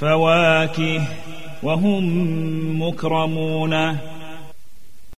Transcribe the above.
فواكه وهم مكرمون